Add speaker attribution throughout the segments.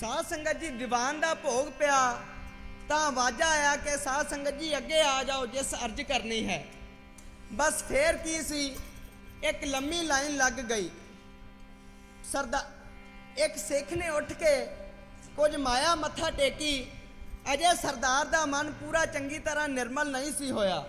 Speaker 1: ਸਾਧ ਸੰਗਤ ਜੀ, ਦੀਵਾਨ ਦਾ ਭੋਗ ਪਿਆ, ਤਾਂ ਆਵਾਜ਼ਾ ਆਇਆ ਕਿ ਸਾਧ ਸੰਗਤ ਜੀ, ਅੱਗੇ ਆ ਜਾਓ ਜਿਸ ਅਰਜ ਕਰਨੀ ਹੈ। ਬਸ ਫੇਰ ਕੀ ਸੀ, ਇੱਕ ਲੰਮੀ ਲਾਈਨ ਲੱਗ ਗਈ। ਸਰਦਾ, ਇੱਕ ਸਿੱਖ ਨੇ ਉੱਠ ਕੇ ਕੁਝ ਮਾਇਆ ਮੱਥਾ ਟੇਕੀ। ਅਜੇ ਸਰਦਾਰ ਦਾ ਮਨ ਪੂਰਾ ਚੰਗੀ ਤਰ੍ਹਾਂ ਨਿਰਮਲ ਨਹੀਂ ਸੀ ਹੋਇਆ।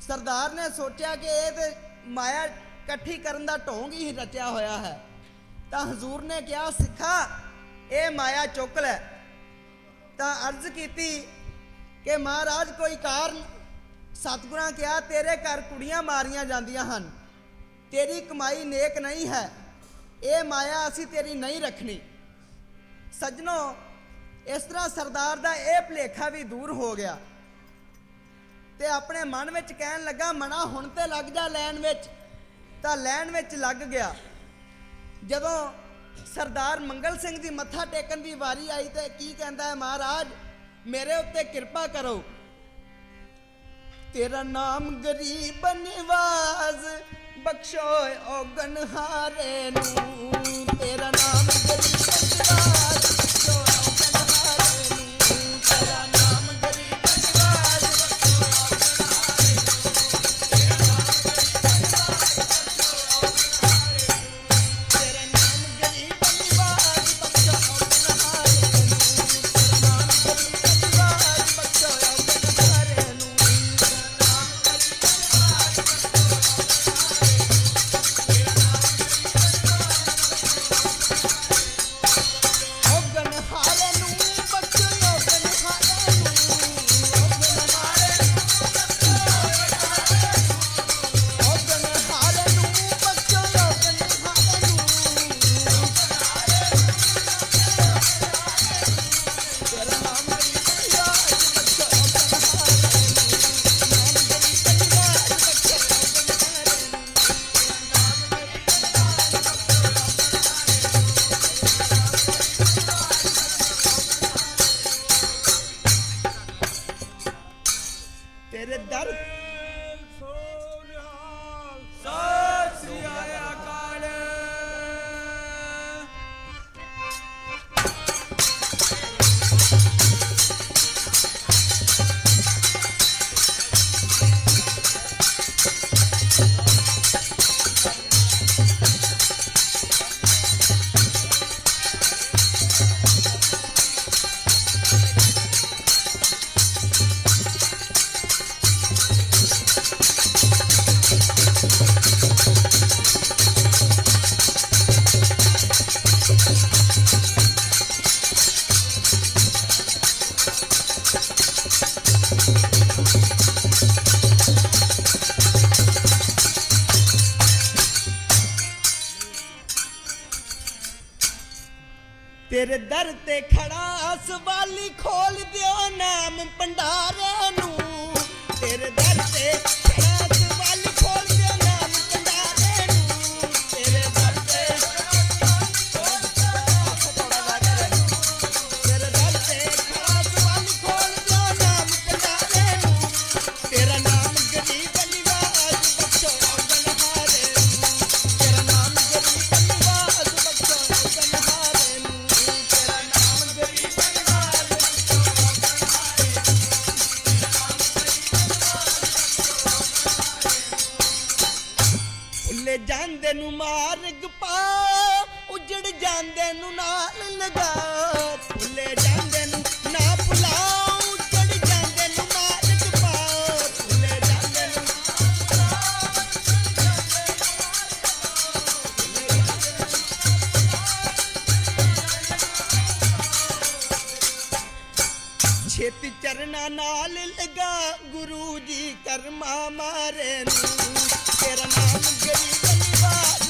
Speaker 1: ਸਰਦਾਰ ਨੇ ਸੋਚਿਆ ਕਿ ਇਹ ਤੇ ਮਾਇਆ ਇਕੱਠੀ ਕਰਨ ਦਾ ਢੋਂਗ ਹੀ ਰਚਿਆ ਹੋਇਆ ਹੈ। ਤਾਂ ਹਜ਼ੂਰ ਨੇ ਕਿਹਾ, ਸਿੱਖਾ ਇਹ ਮਾਇਆ ਚੁੱਕ ਲੈ। ਤਾਂ ਅਰਜ਼ ਕੀਤੀ ਕਿ ਮਹਾਰਾਜ, ਕੋਈ ਕਾਰਨ ਸਤਿਗੁਰਾਂ ਕਿਹਾ, ਤੇਰੇ ਘਰ ਕੁੜੀਆਂ ਮਾਰੀਆਂ ਜਾਂਦੀਆਂ ਹਨ। ਤੇਰੀ ਕਮਾਈ ਨੇਕ ਨਹੀਂ ਹੈ। ਇਹ ਮਾਇਆ ਅਸੀਂ ਤੇਰੀ ਨਹੀਂ ਰੱਖਣੀ। ਸੱਜਣੋ, ਇਸ ਤਰ੍ਹਾਂ ਸਰਦਾਰ ਦਾ ਇਹ ਭਲੇਖਾ ਵੀ ਦੂਰ ਹੋ ਗਿਆ। ਤੇ ਆਪਣੇ ਮਨ ਵਿੱਚ ਕਹਿਣ ਲੱਗਾ, ਮਨਾ ਹੁਣ ਤੇ ਲੱਗ ਜਾ ਲੈਣ ਵਿੱਚ। ਤਾਂ ਲੈਣ ਵਿੱਚ ਲੱਗ ਗਿਆ। ਜਦੋਂ ਸਰਦਾਰ ਮੰਗਲ ਸਿੰਘ ਦੀ ਮੱਥਾ ਟੇਕਣ ਦੀ ਵਾਰੀ ਆਈ ਤੇ ਕੀ ਕਹਿੰਦਾ ਹੈ ਮਹਾਰਾਜ? ਮੇਰੇ ਉੱਤੇ ਕਿਰਪਾ ਕਰੋ। ਤੇਰਾ ਨਾਮ ਗਰੀਬ ਨਿਵਾਜ਼ ਬਖਸ਼ੋ ਔਗਣ ਹਾਰੇ ਨੂੰ ਤੇਰਾ ਨਾਮ ਤੇਰੇ ਦਰ ਤੇ ਖੜਾ ਸਵਾਲੀ ਖੋਲ ਦਿਓ ਨਾਮ ਭੰਡਾਰੇ ਨੂੰ। ਤੇਰੇ ਦਰ ਤੇ ਖੜਾ ਭੁੱਲੇ ਜਾਂਦੇ ਨੂੰ ਮਾਰਗ ਪਾ ਉਜੜ ਜਾਂਦੇ ਨੂੰ ਨਾਲ ਲਗਾ। ਭੁੱਲੇ ਜਾਂਦੇ ਨੂੰ ਛੇਤੀ ਚਰਨਾ ਨਾਲ ਲਗਾ ਗੁਰੂ ਜੀ ਕਰਮਾ ਮਾਰੇ ਨੂੰ। ਤੇਰਾ ਨਾਮ ਗਰੀਬ ਨਿਵਾਜ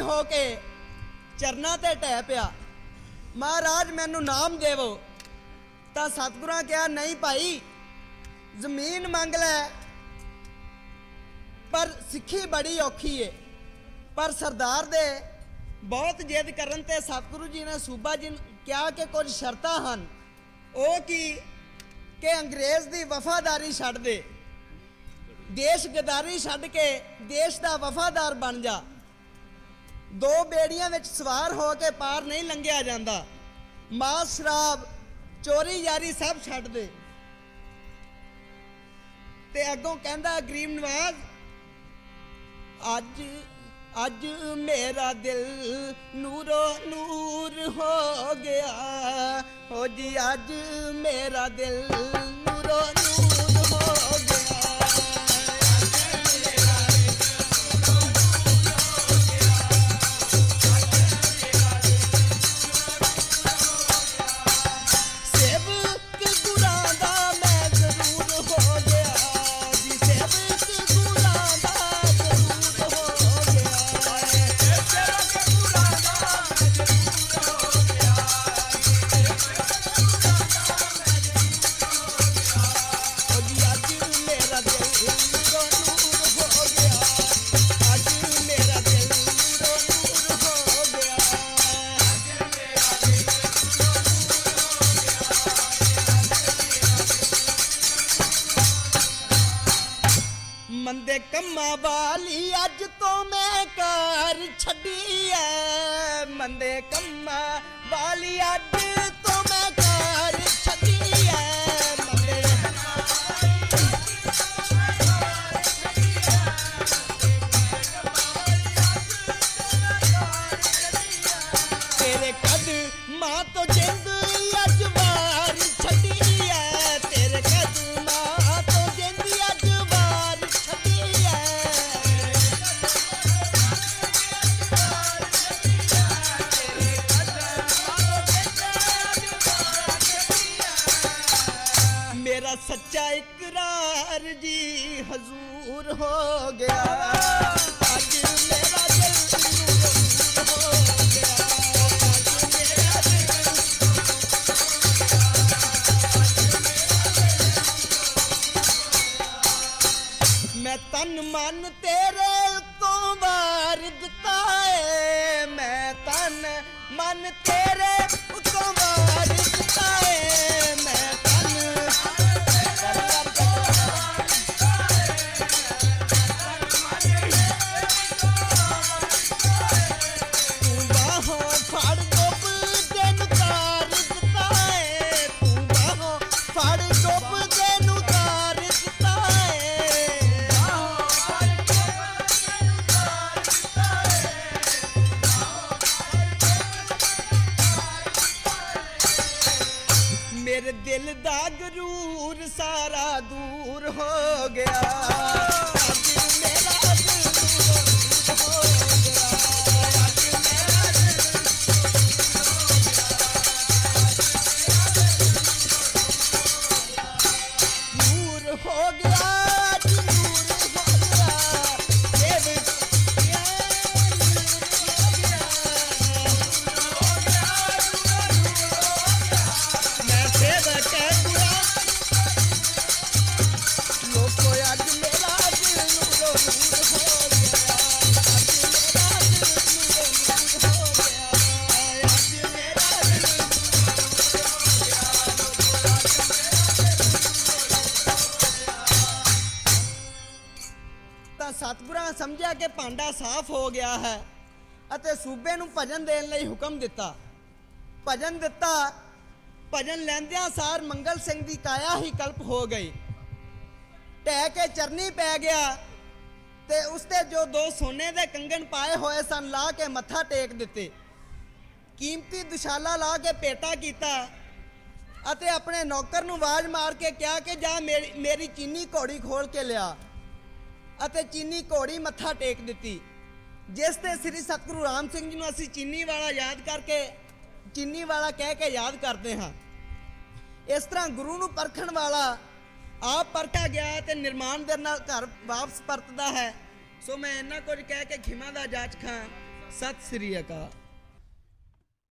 Speaker 1: ਹੋ ਕੇ ਚਰਨਾਂ ਤੇ ਟਹਿ ਪਿਆ। ਮਹਾਰਾਜ, ਮੈਨੂੰ ਨਾਮ ਦੇਵੋ। ਤਾਂ ਸਤਿਗੁਰਾਂ ਕਿਹਾ, ਨਹੀਂ ਭਾਈ, ਜ਼ਮੀਨ ਮੰਗ ਲੈ, ਪਰ ਸਿੱਖੀ ਬੜੀ ਔਖੀ ਏ। ਪਰ ਸਰਦਾਰ ਦੇ ਬਹੁਤ ਜਿੱਦ ਕਰਨ ਤੇ ਸਤਿਗੁਰੂ ਜੀ ਨੇ ਸੂਬਾ ਜੀ ਕਿਹਾ ਕਿ ਕੁਝ ਸ਼ਰਤਾਂ ਹਨ। ਉਹ ਕੀ? ਕਿ ਅੰਗਰੇਜ਼ ਦੀ ਵਫਾਦਾਰੀ ਛੱਡ ਦੇ। ਦੇਸ਼ ਗਦਾਰੀ ਛੱਡ ਕੇ ਦੇਸ਼ ਦਾ ਵਫਾਦਾਰ ਬਣ ਜਾ। ਦੋ ਬੇੜੀਆਂ ਵਿੱਚ ਸਵਾਰ ਹੋ ਕੇ ਪਾਰ ਨਹੀਂ ਲੰਘਿਆ ਜਾਂਦਾ। ਮਾਸ ਸ਼ਰਾਬ ਚੋਰੀ ਯਾਰੀ ਸਭ ਛੱਡ ਦੇ। ਤੇ ਅੱਗੋਂ ਕਹਿੰਦਾ, ਗਰੀਬ ਨਵਾਜ਼, ਅੱਜ ਅੱਜ ਮੇਰਾ ਦਿਲ ਨੂਰੋ ਨੂਰ ਹੋ ਗਿਆ। ਹੋ ਜੀ, ਅੱਜ ਮੇਰਾ ਦਿਲ ਮੰਦੇ ਕੰਮਾਂ ਵਾਲੀ ਅੱਜ ਤੋਂ ਮੈਂ ਕਾਰ ਛੱਡੀ ਐ। ਮੰਦੇ ਕੰਮਾਂ ਵਾਲੀ ਅੱਜ ਹਜ਼ੂਰ ਹੋ ਗਿਆ। ਅੱਜ ਮੇਰਾ ਦਿਲ ਨੂਰ ਹੋ ਗਿਆ। ਅੱਜ ਮੇਰਾ ਦਿਲ ਮੈਂ ਤਨ ਮਨ ਤੇਰੇ ਉੱਤੋਂ ਵਾਰ ਦਿੱਤਾ ਏ। ਮੈਂ ਤਨ ਮਨ ਤੇਰੇ ਦਾ ਗਰੂਰ ਸਾਰਾ ਦੂਰ ਹੋ ਗਿਆ। ਸਤਿਗੁਰਾਂ ਸਮਝਿਆ ਕਿ ਭਾਂਡਾ ਸਾਫ਼ ਹੋ ਗਿਆ ਹੈ ਅਤੇ ਸੂਬੇ ਨੂੰ ਭਜਨ ਦੇਣ ਲਈ ਹੁਕਮ ਦਿੱਤਾ। ਭਜਨ ਦਿੱਤਾ, ਭਜਨ ਲੈਂਦਿਆਂ ਸਾਰ ਮੰਗਲ ਸਿੰਘ ਦੀ ਕਾਇਆ ਹੀ ਕਲਪ ਹੋ ਗਈ। ਟਹਿ ਕੇ ਚਰਨੀ ਪੈ ਗਿਆ ਤੇ ਉਸ ਤੇ ਜੋ ਦੋ ਸੋਨੇ ਦੇ ਕੰਗਣ ਪਾਏ ਹੋਏ ਸਨ ਲਾ ਕੇ ਮੱਥਾ ਟੇਕ ਦਿੱਤੇ। ਕੀਮਤੀ ਦੁਸ਼ਾਲਾ ਲਾ ਕੇ ਪੇਟਾ ਕੀਤਾ ਅਤੇ ਆਪਣੇ ਨੌਕਰ ਨੂੰ ਆਵਾਜ਼ ਮਾਰ ਕੇ ਕਿਹਾ ਕਿ ਜਾ ਮੇਰੀ ਮੇਰੀ ਚੀਨੀ ਘੋੜੀ ਖੋਲ ਕੇ ਲਿਆ। ਅਤੇ ਚੀਨੀ ਘੋੜੀ ਮੱਥਾ ਟੇਕ ਦਿੱਤੀ। ਜਿਸ ਤੇ ਸ੍ਰੀ ਸਤਿਗੁਰੂ ਰਾਮ ਸਿੰਘ ਜੀ ਨੂੰ ਅਸੀਂ ਚੀਨੀ ਵਾਲਾ ਯਾਦ ਕਰਕੇ ਚੀਨੀ ਵਾਲਾ ਕਹਿ ਕੇ ਯਾਦ ਕਰਦੇ ਹਾਂ। ਇਸ ਤਰ੍ਹਾਂ ਗੁਰੂ ਨੂੰ ਪਰਖਣ ਵਾਲਾ ਆਪ ਪਰਖਿਆ ਗਿਆ ਤੇ ਨਿਰਮਾਣ ਦੇ ਨਾਲ ਘਰ ਵਾਪਸ ਪਰਤਦਾ ਹੈ। ਸੋ ਮੈਂ ਇੰਨਾ ਕੁਝ ਕਹਿ ਕੇ ਖਿਮਾ ਦਾ ਜਾਚ ਖਾਂ ਸਤਿ ਸ੍ਰੀ ਅਕਾਲ।